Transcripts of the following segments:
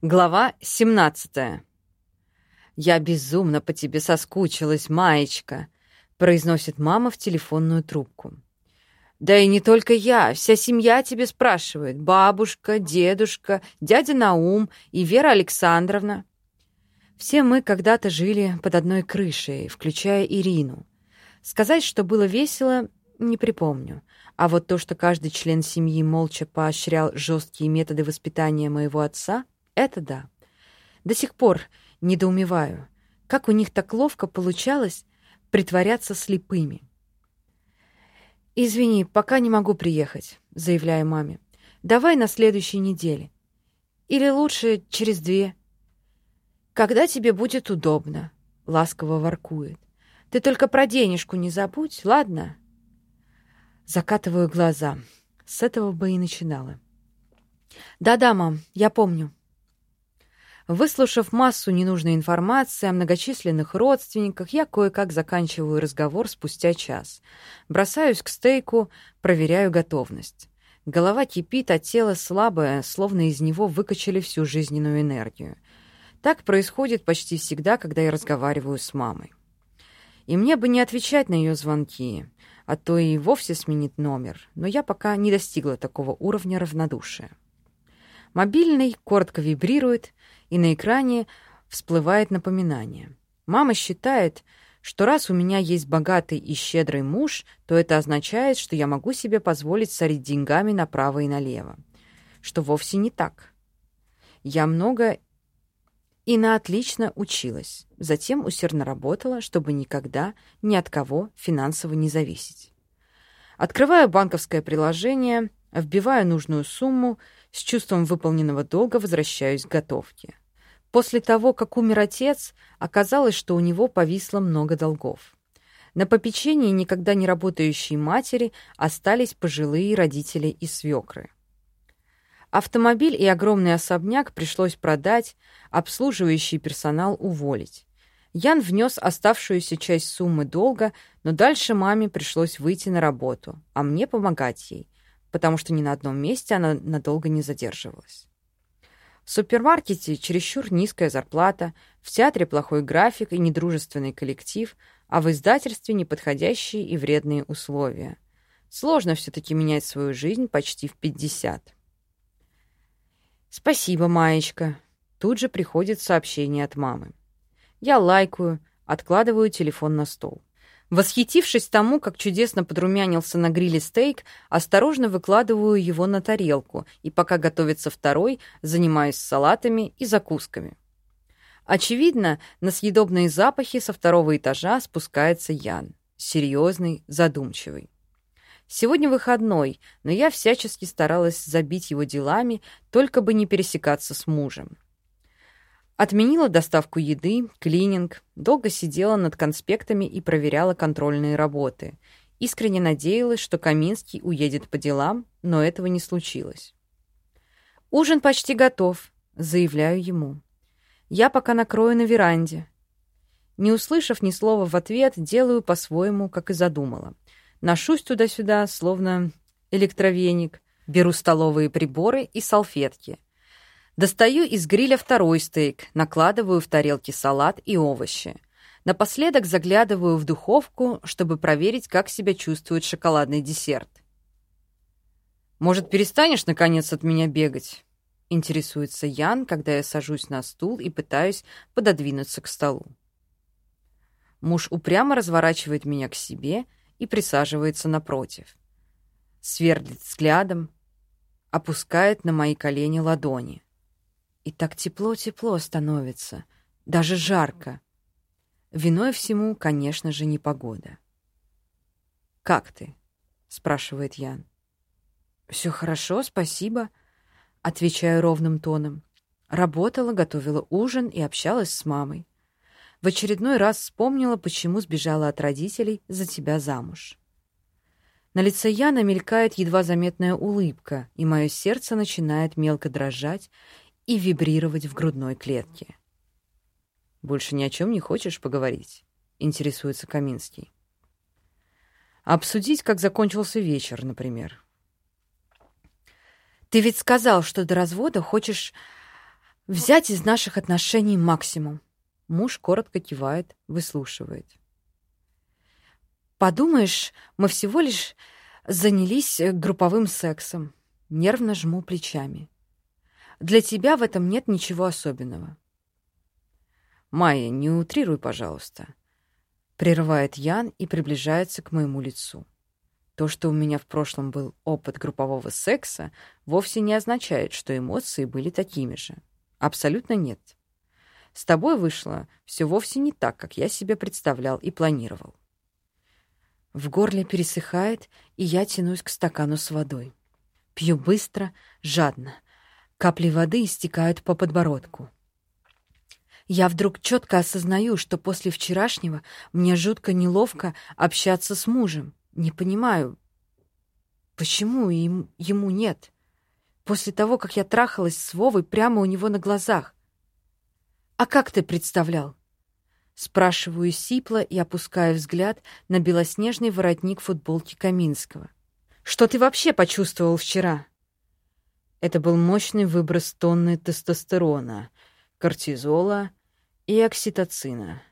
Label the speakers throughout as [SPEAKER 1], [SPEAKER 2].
[SPEAKER 1] Глава 17. «Я безумно по тебе соскучилась, Маечка», — произносит мама в телефонную трубку. «Да и не только я, вся семья тебе спрашивает. Бабушка, дедушка, дядя Наум и Вера Александровна». Все мы когда-то жили под одной крышей, включая Ирину. Сказать, что было весело, не припомню. А вот то, что каждый член семьи молча поощрял жесткие методы воспитания моего отца — это да. До сих пор недоумеваю, как у них так ловко получалось притворяться слепыми. «Извини, пока не могу приехать», — заявляю маме. «Давай на следующей неделе. Или лучше через две». «Когда тебе будет удобно», — ласково воркует. «Ты только про денежку не забудь, ладно?» Закатываю глаза. С этого бы и начинала. «Да-да, мам, я помню. Выслушав массу ненужной информации о многочисленных родственниках, я кое-как заканчиваю разговор спустя час. Бросаюсь к стейку, проверяю готовность. Голова кипит, а тело слабое, словно из него выкачали всю жизненную энергию. Так происходит почти всегда, когда я разговариваю с мамой. И мне бы не отвечать на ее звонки, а то и вовсе сменить номер, но я пока не достигла такого уровня равнодушия. Мобильный коротко вибрирует, и на экране всплывает напоминание. Мама считает, что раз у меня есть богатый и щедрый муж, то это означает, что я могу себе позволить сорить деньгами направо и налево. Что вовсе не так. Я много и на отлично училась. Затем усердно работала, чтобы никогда ни от кого финансово не зависеть. Открываю банковское приложение, вбиваю нужную сумму с чувством выполненного долга возвращаюсь к готовке. После того, как умер отец, оказалось, что у него повисло много долгов. На попечении никогда не работающей матери остались пожилые родители и свекры. Автомобиль и огромный особняк пришлось продать, обслуживающий персонал уволить. Ян внес оставшуюся часть суммы долга, но дальше маме пришлось выйти на работу, а мне помогать ей, потому что ни на одном месте она надолго не задерживалась. В супермаркете чересчур низкая зарплата, в театре плохой график и недружественный коллектив, а в издательстве неподходящие и вредные условия. Сложно все-таки менять свою жизнь почти в 50. «Спасибо, Маечка». Тут же приходит сообщение от мамы. Я лайкаю, откладываю телефон на стол. Восхитившись тому, как чудесно подрумянился на гриле стейк, осторожно выкладываю его на тарелку и, пока готовится второй, занимаюсь салатами и закусками. Очевидно, на съедобные запахи со второго этажа спускается Ян. Серьезный, задумчивый. Сегодня выходной, но я всячески старалась забить его делами, только бы не пересекаться с мужем. Отменила доставку еды, клининг, долго сидела над конспектами и проверяла контрольные работы. Искренне надеялась, что Каминский уедет по делам, но этого не случилось. «Ужин почти готов», — заявляю ему. «Я пока накрою на веранде». Не услышав ни слова в ответ, делаю по-своему, как и задумала. Ношусь туда-сюда, словно электровеник, беру столовые приборы и салфетки — Достаю из гриля второй стейк, накладываю в тарелки салат и овощи. Напоследок заглядываю в духовку, чтобы проверить, как себя чувствует шоколадный десерт. «Может, перестанешь, наконец, от меня бегать?» — интересуется Ян, когда я сажусь на стул и пытаюсь пододвинуться к столу. Муж упрямо разворачивает меня к себе и присаживается напротив. Свердлит взглядом, опускает на мои колени ладони. И так тепло-тепло становится, даже жарко. Виной всему, конечно же, не погода. «Как ты?» — спрашивает Ян. «Все хорошо, спасибо», — отвечаю ровным тоном. Работала, готовила ужин и общалась с мамой. В очередной раз вспомнила, почему сбежала от родителей за тебя замуж. На лице Яна мелькает едва заметная улыбка, и мое сердце начинает мелко дрожать и вибрировать в грудной клетке. «Больше ни о чем не хочешь поговорить?» — интересуется Каминский. «Обсудить, как закончился вечер, например». «Ты ведь сказал, что до развода хочешь Взять из наших отношений максимум. Муж коротко кивает, выслушивает. Подумаешь, мы всего лишь занялись э, групповым сексом. Нервно жму плечами. Для тебя в этом нет ничего особенного.
[SPEAKER 2] Майя, не утрируй, пожалуйста. Прерывает Ян и приближается к моему лицу. То, что у меня в прошлом был опыт группового секса, вовсе не означает, что эмоции были такими же. Абсолютно нет. С тобой вышло все вовсе не так, как я себе представлял и планировал.
[SPEAKER 1] В горле пересыхает, и я тянусь к стакану с водой. Пью быстро, жадно. Капли воды истекают по подбородку. Я вдруг четко осознаю, что после вчерашнего мне жутко неловко общаться с мужем. Не понимаю, почему им, ему нет. После того, как я трахалась с Вовой прямо у него на глазах. «А как ты представлял?» Спрашиваю сипло и опускаю взгляд на белоснежный воротник футболки Каминского. «Что ты вообще почувствовал вчера?»
[SPEAKER 2] Это был мощный выброс тонны тестостерона, кортизола и окситоцина.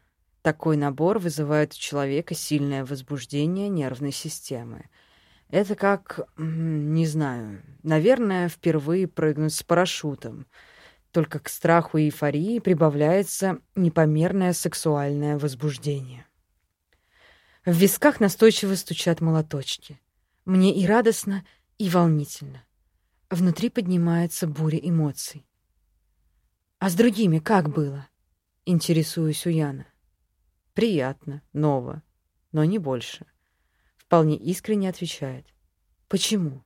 [SPEAKER 2] Такой набор вызывает у человека сильное возбуждение нервной системы. Это как, не знаю, наверное, впервые прыгнуть с парашютом — только к страху и эйфории прибавляется непомерное сексуальное возбуждение.
[SPEAKER 1] В висках настойчиво стучат молоточки. Мне и радостно, и волнительно. Внутри поднимается буря эмоций. «А с другими как было?» — интересуюсь у Яна.
[SPEAKER 2] «Приятно, ново, но не больше», — вполне искренне отвечает.
[SPEAKER 1] «Почему?»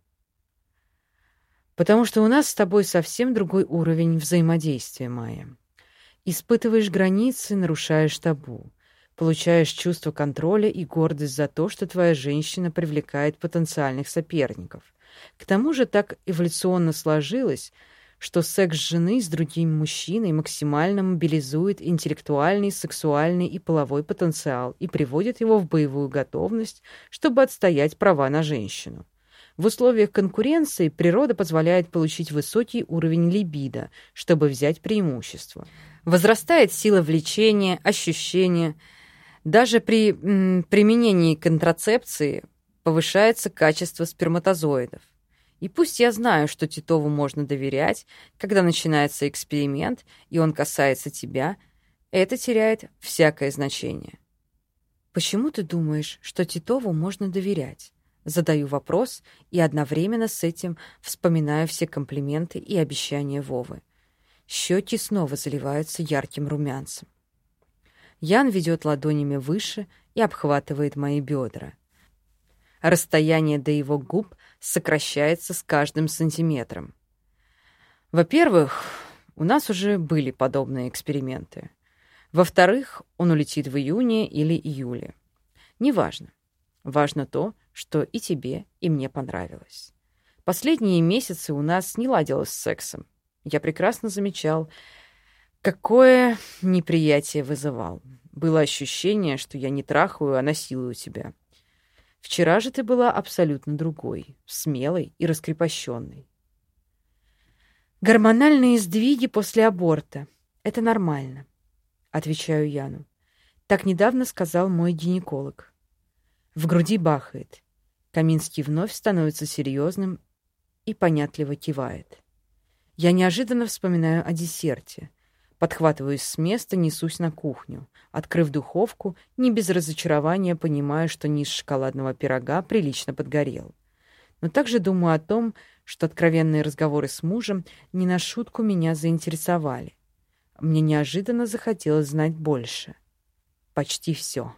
[SPEAKER 2] Потому что у нас с тобой совсем другой уровень взаимодействия, Майя. Испытываешь границы, нарушаешь табу. Получаешь чувство контроля и гордость за то, что твоя женщина привлекает потенциальных соперников. К тому же так эволюционно сложилось, что секс жены с другим мужчиной максимально мобилизует интеллектуальный, сексуальный и половой потенциал и приводит его в боевую готовность, чтобы отстоять права на женщину. В условиях конкуренции природа позволяет получить высокий уровень либидо, чтобы взять преимущество. Возрастает сила влечения, ощущения. Даже при м, применении контрацепции повышается качество сперматозоидов. И пусть я знаю, что Титову можно доверять, когда начинается эксперимент, и он касается тебя, это теряет всякое значение.
[SPEAKER 1] Почему ты думаешь, что Титову можно доверять? Задаю вопрос и одновременно с этим вспоминаю все комплименты и обещания Вовы. Щеки снова заливаются ярким румянцем. Ян ведет ладонями выше и обхватывает мои бедра. Расстояние до его губ сокращается с каждым сантиметром.
[SPEAKER 2] Во-первых, у нас уже были подобные эксперименты. Во-вторых, он улетит в июне или июле. Неважно. Важно то, что и тебе, и мне понравилось. Последние месяцы у нас не ладилось с сексом. Я прекрасно замечал, какое неприятие вызывал. Было ощущение, что я не трахаю, а насилую тебя. Вчера же ты была абсолютно другой, смелой и раскрепощенной.
[SPEAKER 1] «Гормональные сдвиги после аборта. Это нормально», — отвечаю Яну. Так недавно сказал мой гинеколог. В груди бахает. Каминский вновь становится серьезным и понятливо кивает. Я неожиданно вспоминаю о десерте. Подхватываюсь с места, несусь на кухню. Открыв духовку, не без разочарования понимаю, что низ шоколадного пирога прилично подгорел. Но также думаю о том, что откровенные разговоры с мужем не на шутку меня заинтересовали. Мне неожиданно захотелось знать больше. Почти все.